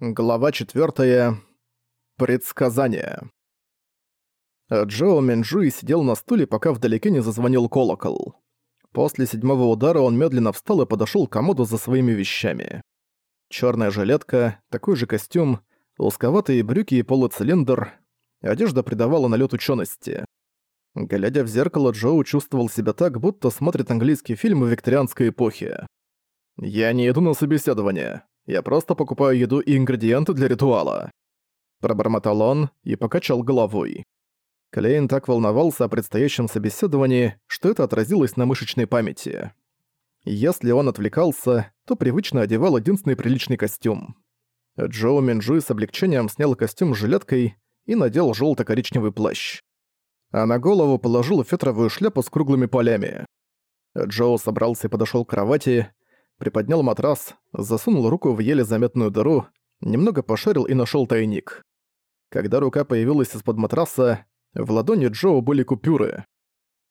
Глава 4. Предсказание. Джоу Минджуи сидел на стуле, пока вдалеке не зазвонил колокол. После седьмого удара он медленно встал и подошёл к комоду за своими вещами. Чёрная жилетка, такой же костюм, узковатые брюки и полуцилиндр. Одежда придавала налёт учёности. Глядя в зеркало, Джоу чувствовал себя так, будто смотрит английский фильм в викторианской эпохе. «Я не иду на собеседование. Я просто покупаю еду и ингредиенты для ритуала». Пробормотал он и покачал головой. Клейн так волновался о предстоящем собеседовании, что это отразилось на мышечной памяти. Если он отвлекался, то привычно одевал единственный приличный костюм. Джоу Минджуй с облегчением снял костюм с жилеткой и надел желто коричневый плащ. А на голову положил фетровую шляпу с круглыми полями. Джоу собрался и подошел к кровати, приподнял матрас, засунул руку в еле заметную дыру, немного пошарил и нашел тайник. Когда рука появилась из-под матраса, в ладони Джоу были купюры.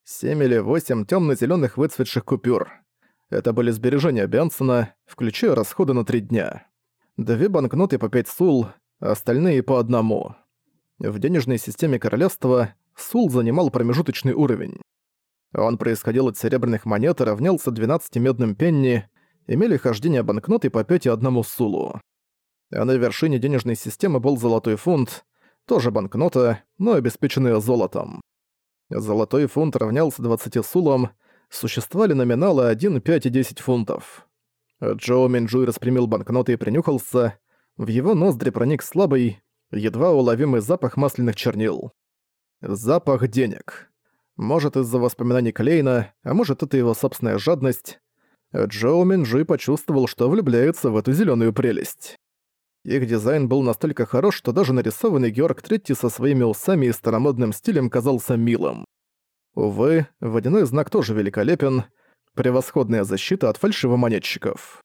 Семь или восемь темно зеленых выцветших купюр. Это были сбережения Бенсона, включая расходы на три дня. Две банкноты по пять сул, остальные по одному. В денежной системе королевства сул занимал промежуточный уровень. Он происходил от серебряных монет и равнялся 12 медным пенни, имели хождение банкноты по 5 и одному сулу. А на вершине денежной системы был золотой фунт, тоже банкнота, но обеспеченная золотом. Золотой фунт равнялся 20 сулам, существовали номиналы 1, 5 и 10 фунтов. Джоу Минджуй распрямил банкноты и принюхался, в его ноздри проник слабый, едва уловимый запах масляных чернил. Запах денег. Может, из-за воспоминаний Клейна, а может, это его собственная жадность. Джоу Минджи почувствовал, что влюбляется в эту зеленую прелесть. Их дизайн был настолько хорош, что даже нарисованный Георг Третий со своими усами и старомодным стилем казался милым. Увы, водяной знак тоже великолепен, превосходная защита от фальшивомонетчиков.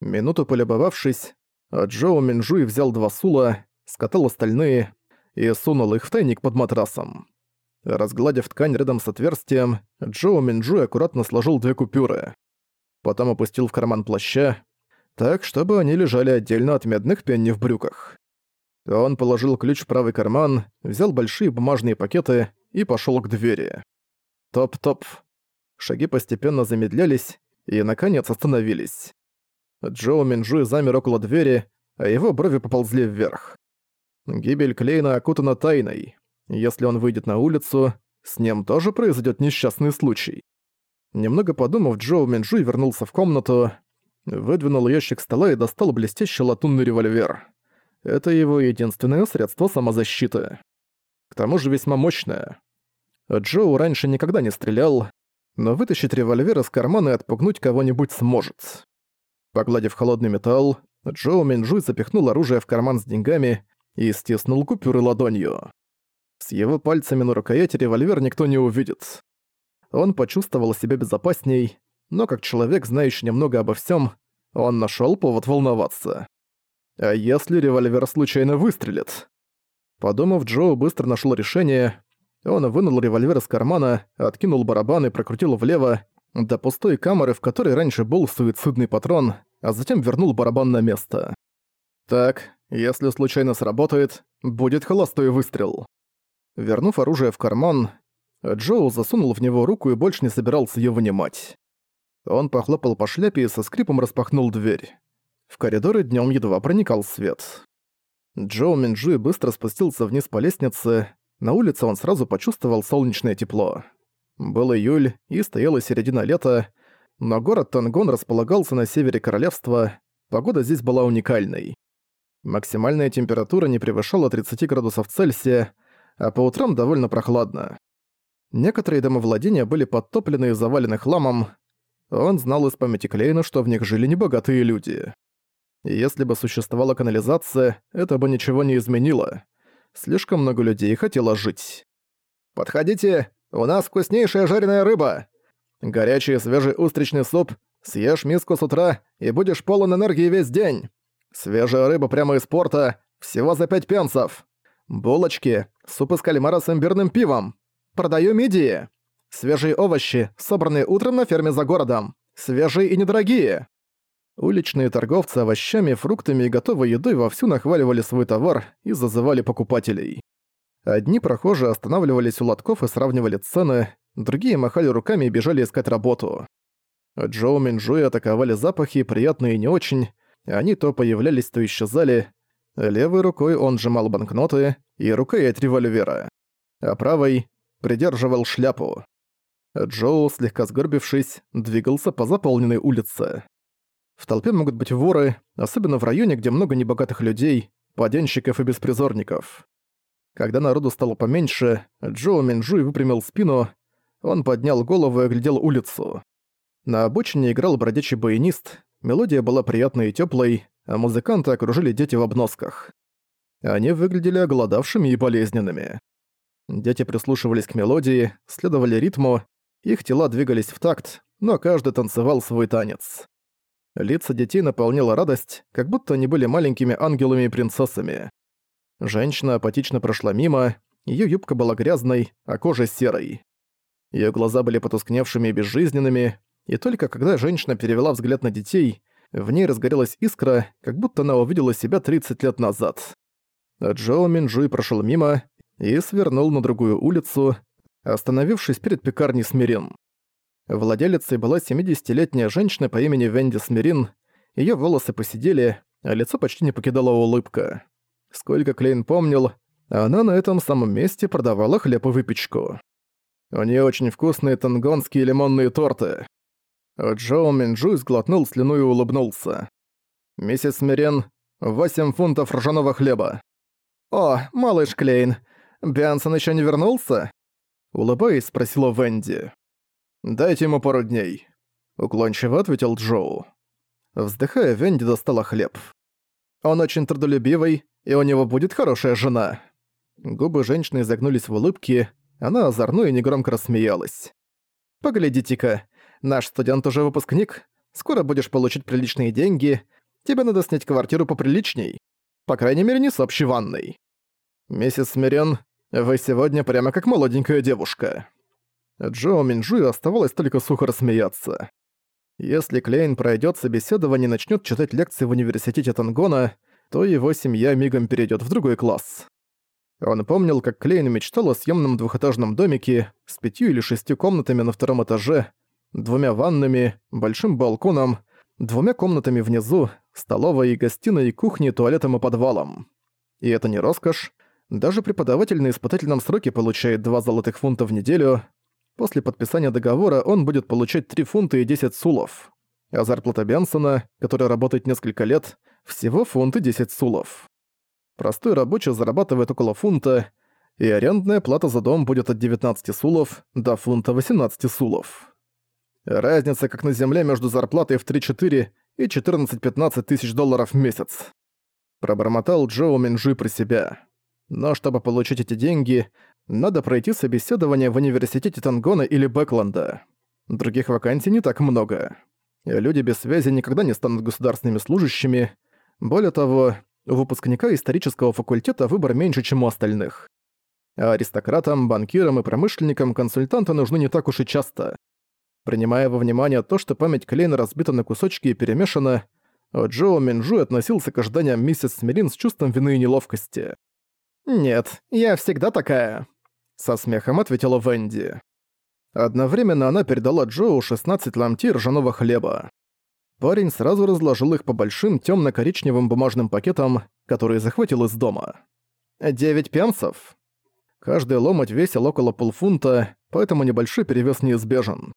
Минуту полюбовавшись, Джоу Минджуй взял два сула, скатал остальные и сунул их в тайник под матрасом. Разгладив ткань рядом с отверстием, Джоу Минджуй аккуратно сложил две купюры потом опустил в карман плаща, так, чтобы они лежали отдельно от медных пенни в брюках. Он положил ключ в правый карман, взял большие бумажные пакеты и пошёл к двери. Топ-топ. Шаги постепенно замедлялись и, наконец, остановились. Джоу Минджуй замер около двери, а его брови поползли вверх. Гибель Клейна окутана тайной. Если он выйдет на улицу, с ним тоже произойдет несчастный случай. Немного подумав, Джоу Минджуй вернулся в комнату, выдвинул ящик стола и достал блестящий латунный револьвер. Это его единственное средство самозащиты. К тому же весьма мощное. Джоу раньше никогда не стрелял, но вытащить револьвер из кармана и отпугнуть кого-нибудь сможет. Погладив холодный металл, Джоу Минджуй запихнул оружие в карман с деньгами и стиснул купюры ладонью. С его пальцами на рукояти револьвер никто не увидит. Он почувствовал себя безопасней, но как человек, знающий немного обо всем, он нашел повод волноваться. А если револьвер случайно выстрелит? Подумав, Джо быстро нашел решение. Он вынул револьвер из кармана, откинул барабан и прокрутил влево до пустой камеры, в которой раньше был суицидный патрон, а затем вернул барабан на место. Так, если случайно сработает, будет холостой выстрел. Вернув оружие в карман, Джоу засунул в него руку и больше не собирался её вынимать. Он похлопал по шляпе и со скрипом распахнул дверь. В коридоре днём едва проникал свет. Джоу Минджи быстро спустился вниз по лестнице. На улице он сразу почувствовал солнечное тепло. Был июль, и стояла середина лета, но город Тангон располагался на севере королевства, погода здесь была уникальной. Максимальная температура не превышала 30 градусов Цельсия, а по утрам довольно прохладно. Некоторые домовладения были подтоплены и завалены хламом. Он знал из памяти Клейна, что в них жили небогатые люди. Если бы существовала канализация, это бы ничего не изменило. Слишком много людей хотело жить. «Подходите, у нас вкуснейшая жареная рыба! Горячий свежий устричный суп, съешь миску с утра и будешь полон энергии весь день! Свежая рыба прямо из порта, всего за пять пенсов! Булочки, суп из кальмара с имбирным пивом, Продаю мидии. Свежие овощи, собранные утром на ферме за городом. Свежие и недорогие. Уличные торговцы овощами, фруктами и готовой едой вовсю нахваливали свой товар и зазывали покупателей. Одни прохожие останавливались у лотков и сравнивали цены, другие махали руками и бежали искать работу. Джоу Минджуи атаковали запахи, приятные и не очень, они то появлялись, то исчезали. Левой рукой он сжимал банкноты и рукоять револьвера, а правой придерживал шляпу. Джоу, слегка сгорбившись, двигался по заполненной улице. В толпе могут быть воры, особенно в районе, где много небогатых людей, паденщиков и беспризорников. Когда народу стало поменьше, Джоу Минджуй выпрямил спину, он поднял голову и оглядел улицу. На обочине играл бродячий баянист, мелодия была приятной и теплой, а музыканты окружили дети в обносках. Они выглядели оголодавшими и болезненными. Дети прислушивались к мелодии, следовали ритму, их тела двигались в такт, но каждый танцевал свой танец. Лица детей наполняла радость, как будто они были маленькими ангелами и принцессами. Женщина апатично прошла мимо, её юбка была грязной, а кожа серой. Её глаза были потускневшими и безжизненными, и только когда женщина перевела взгляд на детей, в ней разгорелась искра, как будто она увидела себя 30 лет назад. А Джоу Минджуй прошёл мимо и свернул на другую улицу, остановившись перед пекарней Смирин. Владелицей была 70-летняя женщина по имени Венди Смирин. Её волосы посидели, а лицо почти не покидала улыбка. Сколько Клейн помнил, она на этом самом месте продавала хлеб и выпечку. У неё очень вкусные тангонские лимонные торты. Джоу Минджу сглотнул слюну и улыбнулся. «Миссис Смирен, 8 фунтов ржаного хлеба». «О, малыш Клейн, Бянсон ещё не вернулся?» Улыбаясь, спросила Венди. «Дайте ему пару дней», — уклончиво ответил Джоу. Вздыхая, Венди достала хлеб. «Он очень трудолюбивый, и у него будет хорошая жена». Губы женщины изогнулись в улыбке, она озорно и негромко рассмеялась. «Поглядите-ка, наш студент уже выпускник, скоро будешь получить приличные деньги, тебе надо снять квартиру поприличней. По крайней мере, не с общей ванной. Миссис Смирен, вы сегодня прямо как молоденькая девушка». Джоу Минджу оставалось только сухо рассмеяться. Если Клейн пройдет собеседование и начнет читать лекции в университете Тангона, то его семья мигом перейдет в другой класс. Он помнил, как Клейн мечтал о съемном двухэтажном домике с пятью или шестью комнатами на втором этаже, двумя ваннами, большим балконом, двумя комнатами внизу, столовой и гостиной, кухней, туалетом и подвалом. И это не роскошь. Даже преподаватель на испытательном сроке получает 2 золотых фунта в неделю, После подписания договора он будет получать 3 фунта и 10 сулов. А зарплата Бенсона, который работает несколько лет, всего фунт и 10 сулов. Простой рабочий зарабатывает около фунта, и арендная плата за дом будет от 19 сулов до фунта 18 сулов. Разница как на земле между зарплатой в 3-4 и 14-15 тысяч долларов в месяц. Пробормотал Джоу Минджи про себя. Но чтобы получить эти деньги, надо пройти собеседование в университете Тангона или Бэкленда. Других вакансий не так много. Люди без связи никогда не станут государственными служащими. Более того, у выпускника исторического факультета выбор меньше, чем у остальных. А аристократам, банкирам и промышленникам консультанты нужны не так уж и часто. Принимая во внимание то, что память Клейна разбита на кусочки и перемешана, Джоу Минджу относился к ожиданиям миссис Смирин с чувством вины и неловкости. «Нет, я всегда такая», со смехом ответила Венди. Одновременно она передала Джоу 16 ломти ржаного хлеба. Парень сразу разложил их по большим темно-коричневым бумажным пакетам, которые захватил из дома. «Девять пенсов?» Каждый ломоть весил около полфунта, поэтому небольшой перевес неизбежен.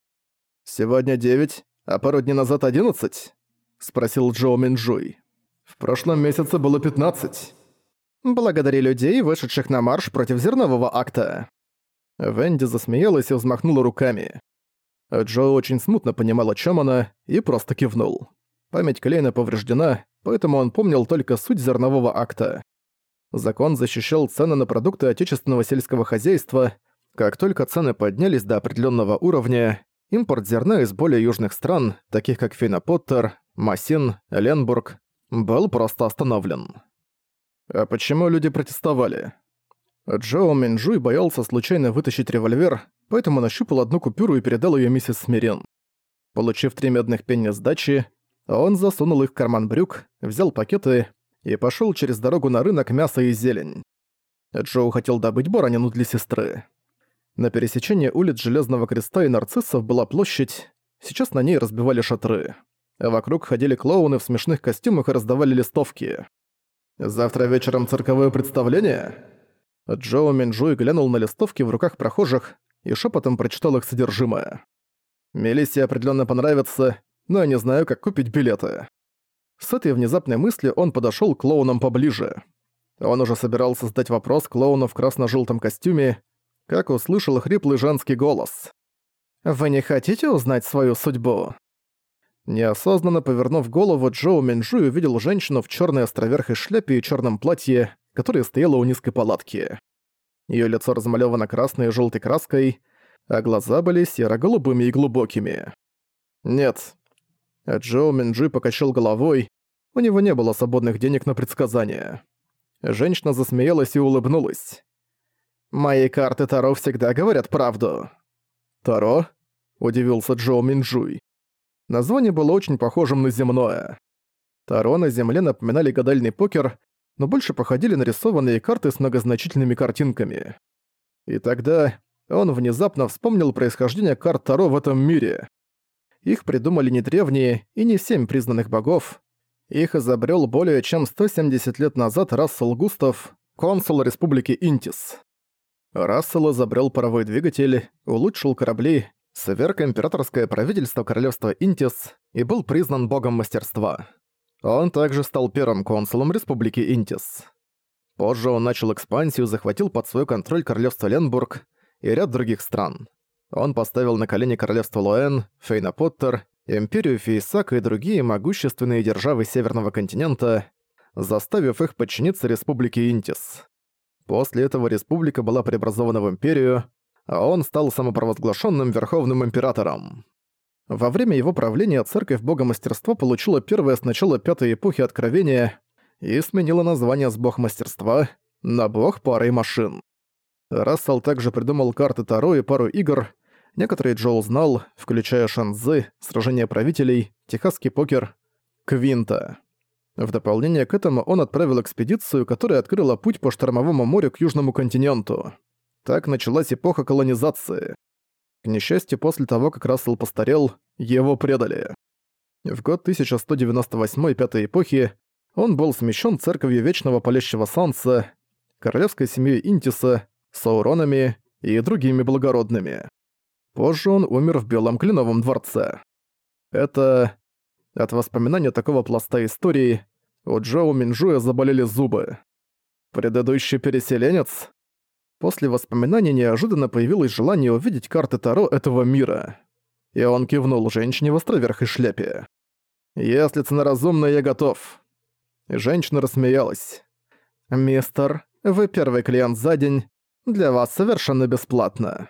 «Сегодня девять, а пару дней назад одиннадцать?» — спросил Джоу Минджуй. «В прошлом месяце было пятнадцать». Благодари людей, вышедших на марш против зернового акта». Венди засмеялась и взмахнула руками. Джо очень смутно понимал, о чем она, и просто кивнул. Память Клейна повреждена, поэтому он помнил только суть зернового акта. Закон защищал цены на продукты отечественного сельского хозяйства. Как только цены поднялись до определенного уровня, импорт зерна из более южных стран, таких как Финопоттер, Масин, Ленбург, был просто остановлен. А почему люди протестовали? Джоу Минджуй боялся случайно вытащить револьвер, поэтому нащупал одну купюру и передал ее миссис Смирен. Получив три медных пенни сдачи, Он засунул их в карман брюк, взял пакеты и пошёл через дорогу на рынок мяса и зелень. Джоу хотел добыть баранину для сестры. На пересечении улиц Железного Креста и Нарциссов была площадь, сейчас на ней разбивали шатры. Вокруг ходили клоуны в смешных костюмах и раздавали листовки. «Завтра вечером цирковое представление?» Джоу Минджуй глянул на листовки в руках прохожих и шепотом прочитал их содержимое. «Мелиссе определенно понравится, но я не знаю, как купить билеты». С этой внезапной мыслью он подошёл к клоунам поближе. Он уже собирался задать вопрос клоуну в красно-желтом костюме, как услышал хриплый женский голос. «Вы не хотите узнать свою судьбу?» Неосознанно повернув голову, Джоу Минджу увидел женщину в чёрной островерхой шляпе и чёрном платье, которая стояла у низкой палатки. Её лицо размалёвано красной и жёлтой краской, а глаза были серо-голубыми и глубокими. «Нет». Джоу Минджи покачал головой, у него не было свободных денег на предсказания. Женщина засмеялась и улыбнулась. «Мои карты Таро всегда говорят правду». «Таро?» – удивился Джоу Минджуй. Название было очень похожим на земное. Таро на земле напоминали гадальный покер, но больше походили на рисованные карты с многозначительными картинками. И тогда он внезапно вспомнил происхождение карт Таро в этом мире. Их придумали не древние и не семь признанных богов. Их изобрел более чем 170 лет назад Рассел Густав, консул Республики Интис. Рассел изобрел паровой двигатель, улучшил корабли, сверг императорское правительство королевства Интис и был признан богом мастерства. Он также стал первым консулом Республики Интис. Позже он начал экспансию, захватил под свой контроль королевство Ленбург и ряд других стран. Он поставил на колени королевство Луэн, Фейна Поттер, империю Фейсак и другие могущественные державы Северного континента, заставив их подчиниться Республике Интис. После этого республика была преобразована в империю, а он стал самопровозглашенным верховным императором. Во время его правления церковь бога мастерства получила первое с начала пятой эпохи откровения и сменила название с бог мастерства на бог пары машин. Рассел также придумал карты Таро и пару игр, некоторые Джоу знал, включая Шанзы, Сражение правителей, Техасский покер, Квинта. В дополнение к этому он отправил экспедицию, которая открыла путь по Штормовому морю к Южному континенту. Так началась эпоха колонизации. К несчастью, после того, как Рассел постарел, его предали. В год 1198 пятой эпохи он был смещен церковью Вечного Палящего Солнца, королевской семьей Интиса, Сауронами и другими благородными. Позже он умер в Белом Кленовом дворце. Это... От воспоминания такого пласта истории у Джоу Минжуя заболели зубы. Предыдущий переселенец? После воспоминаний неожиданно появилось желание увидеть карты Таро этого мира. И он кивнул женщине в островерхой шляпе. «Если цена разумная, я готов». женщина рассмеялась. «Мистер, вы первый клиент за день. Для вас совершенно бесплатно».